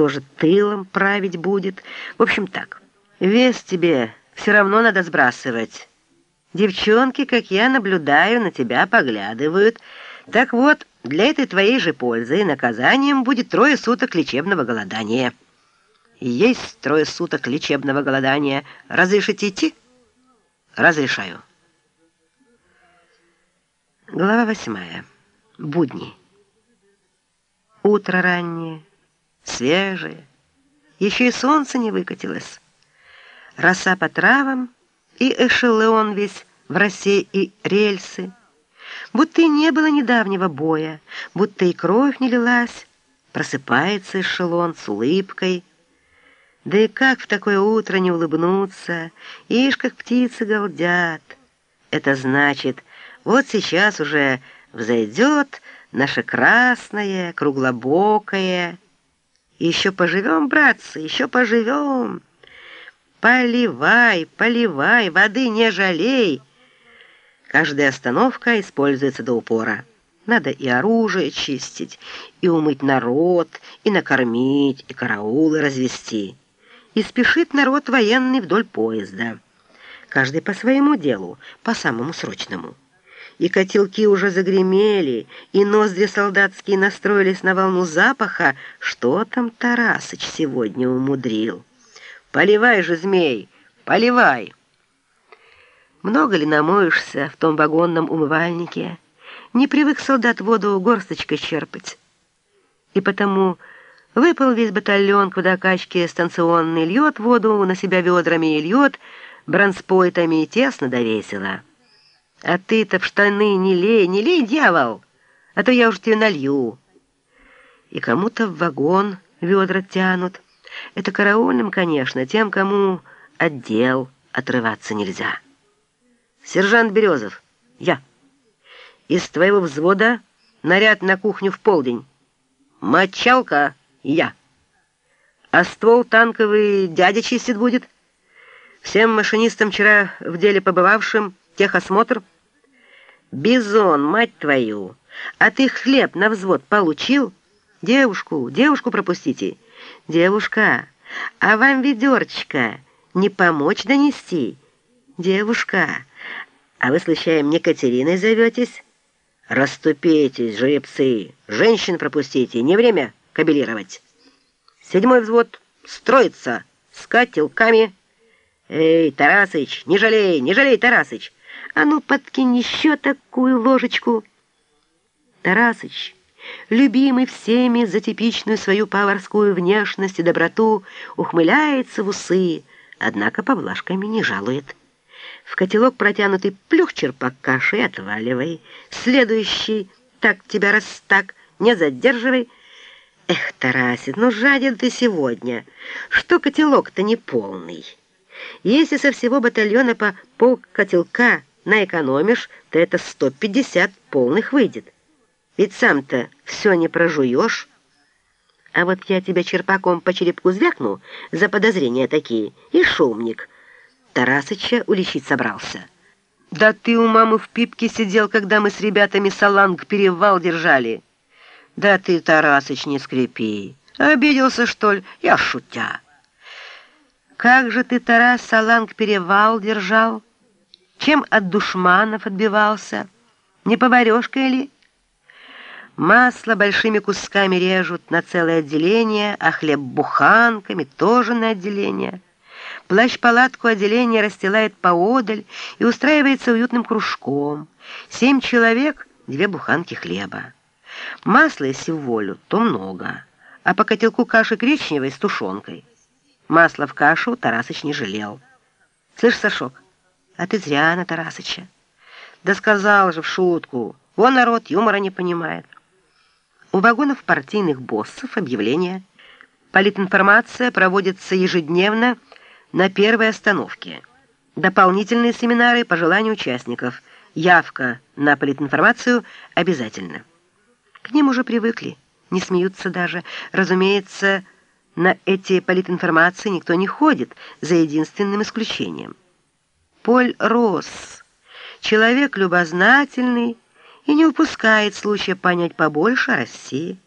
кто же тылом править будет. В общем так, вес тебе все равно надо сбрасывать. Девчонки, как я наблюдаю, на тебя поглядывают. Так вот, для этой твоей же пользы наказанием будет трое суток лечебного голодания. Есть трое суток лечебного голодания. Разрешите идти? Разрешаю. Глава восьмая. Будни. Утро раннее, свежее. Еще и солнце не выкатилось. Роса по травам и эшелон весь в росе и рельсы. Будто и не было недавнего боя, будто и кровь не лилась. Просыпается эшелон с улыбкой. Да и как в такое утро не улыбнуться, ишь, как птицы галдят. Это значит, вот сейчас уже взойдет наше красное, круглобокое. Еще поживем, братцы, еще поживем. Поливай, поливай, воды не жалей. Каждая остановка используется до упора. Надо и оружие чистить, и умыть народ, и накормить, и караулы развести. И спешит народ военный вдоль поезда. Каждый по своему делу, по самому срочному и котелки уже загремели, и ноздри солдатские настроились на волну запаха, что там Тарасыч сегодня умудрил. «Поливай же, змей, поливай!» Много ли намоешься в том вагонном умывальнике? Не привык солдат воду горсточкой черпать. И потому выпал весь батальон к водокачке станционный, льет воду на себя ведрами и льет бронспойтами тесно да весело. А ты-то в штаны не лей, не лей, дьявол, а то я уж тебе налью. И кому-то в вагон ведра тянут. Это караульным, конечно, тем, кому отдел отрываться нельзя. Сержант Березов, я. Из твоего взвода наряд на кухню в полдень. Мочалка, я. А ствол танковый дядя чистит будет. Всем машинистам вчера в деле побывавшим техосмотр. Бизон, мать твою! А ты хлеб на взвод получил? Девушку, девушку пропустите. Девушка, а вам ведерчика не помочь донести? Девушка, а вы, случаем, не Катериной зоветесь? Раступитесь, жеребцы, женщин пропустите, не время кабелировать. Седьмой взвод строится с котелками. Эй, Тарасыч, не жалей, не жалей, Тарасыч! А ну, подкинь еще такую ложечку. Тарасыч, любимый всеми за типичную свою поварскую внешность и доброту, ухмыляется в усы, однако павлашками не жалует. В котелок протянутый плюх черпак каши отваливай. Следующий, так тебя раз так, не задерживай. Эх, Тарасик, ну жаден ты сегодня, что котелок-то не полный. Если со всего батальона по пол котелка наэкономишь, то это 150 полных выйдет. Ведь сам-то все не прожуешь. А вот я тебя черпаком по черепку звякну за подозрения такие, и шумник. Тарасыча уличить собрался. Да ты у мамы в пипке сидел, когда мы с ребятами саланг перевал держали. Да ты, Тарасыч, не скрипи. Обиделся, что ли? Я шутя. Как же ты, Тарас, саланг перевал держал? Чем от душманов отбивался? Не поварешкой ли? Масло большими кусками режут на целое отделение, а хлеб буханками тоже на отделение. Плащ-палатку отделения расстилает поодаль и устраивается уютным кружком. Семь человек — две буханки хлеба. Масла, если в волю, то много, а по котелку каши гречневой с тушенкой. Масла в кашу Тарасыч не жалел. «Слышь, Сашок, а ты зря на Тарасыча. Да сказал же в шутку. Вон народ юмора не понимает. У вагонов партийных боссов объявление. Политинформация проводится ежедневно на первой остановке. Дополнительные семинары по желанию участников. Явка на политинформацию обязательно. К ним уже привыкли, не смеются даже. Разумеется, на эти политинформации никто не ходит, за единственным исключением. Поль рос, человек любознательный и не упускает случая понять побольше о России.